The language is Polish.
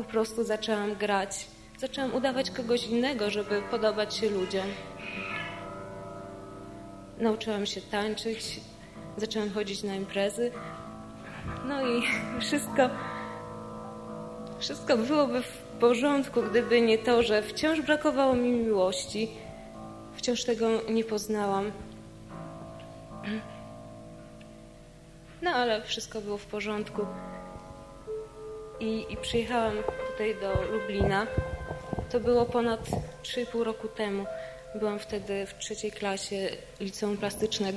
Po prostu zaczęłam grać. Zaczęłam udawać kogoś innego, żeby podobać się ludziom. Nauczyłam się tańczyć, zaczęłam chodzić na imprezy. No i wszystko, wszystko byłoby w porządku, gdyby nie to, że wciąż brakowało mi miłości. Wciąż tego nie poznałam. No ale wszystko było w porządku i, i przyjechałam tutaj do Lublina. To było ponad 3,5 roku temu. Byłam wtedy w trzeciej klasie liceum plastycznego.